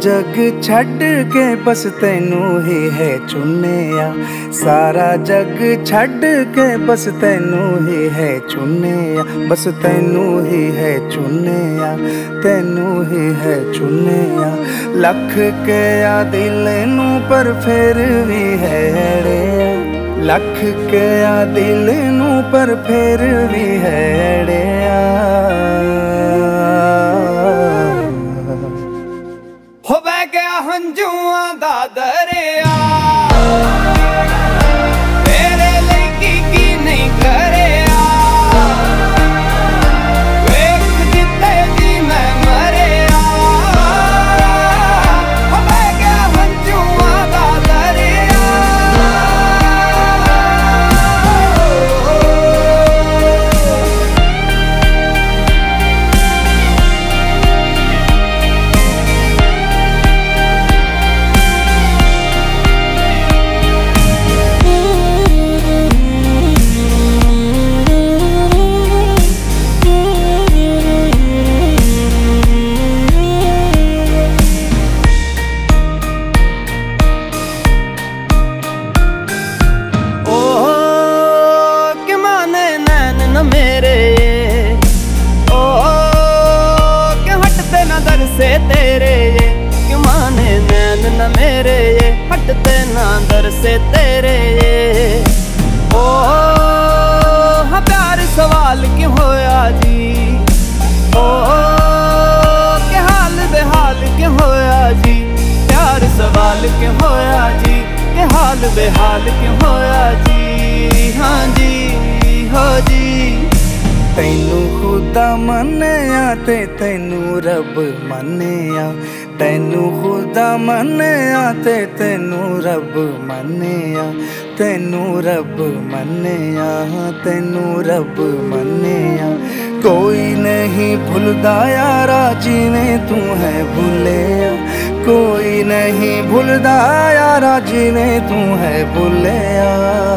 ਜਗ ਛੱਡ ਕੇ ਬਸ ਤੈਨੂੰ ਹੀ ਹੈ ਚੁੰਨਿਆ ਸਾਰਾ ਜਗ ਛੱਡ ਕੇ ਬਸ ਤੈਨੂੰ ਹੀ ਹੈ ਚੁੰਨਿਆ ਬਸ ਤੈਨੂੰ ਹੀ ਹੈ ਚੁੰਨਿਆ ਤੈਨੂੰ ਹੀ ਹੈ ਚੁੰਨਿਆ ਲੱਖ ਕੇ ਆ ਦਿਲ ਨੂੰ ਪਰ ਫਿਰ ਵੀ ਹੈ ੜਿਆ ਲੱਖ ਕੇ ਆ ਦਿਲ ਨੂੰ ਪਰ ਫਿਰ ਵੀ ਹੈ से तेरे। ओ हाँ प्यार सवाल क्यों होया जी ओ के हाल बेहाल क्यों होया जी प्यार सवाल क्यों होया जी के हाल बेहाल क्यों होया जी हाँ जी, हो जी। ਤੈਨੂੰ ਖੁਦਾ ਮੰਨਿਆ ਤੇ ਤੈਨੂੰ ਰੱਬ ਮੰਨਿਆ। ਤੈਨੂੰ ਖੁਦਾ ਮੰਨਿਆ ਤੇ ਤੈਨੂੰ ਰੱਬ ਮੰਨਿਆ। ਤੈਨੂੰ ਰੱਬ ਮੰਨਿਆ, ਤੈਨੂੰ ਰੱਬ ਮੰਨਿਆ। ਕੋਈ ਨਹੀਂ ਭੁੱਲਦਾ ਯਾਰਾ ਜਿਵੇਂ ਤੂੰ ਹੈ ਭੁੱਲਿਆ। ਕੋਈ ਨਹੀਂ ਭੁੱਲਦਾ ਯਾਰਾ ਜਿਵੇਂ ਤੂੰ ਹੈ ਭੁੱਲਿਆ।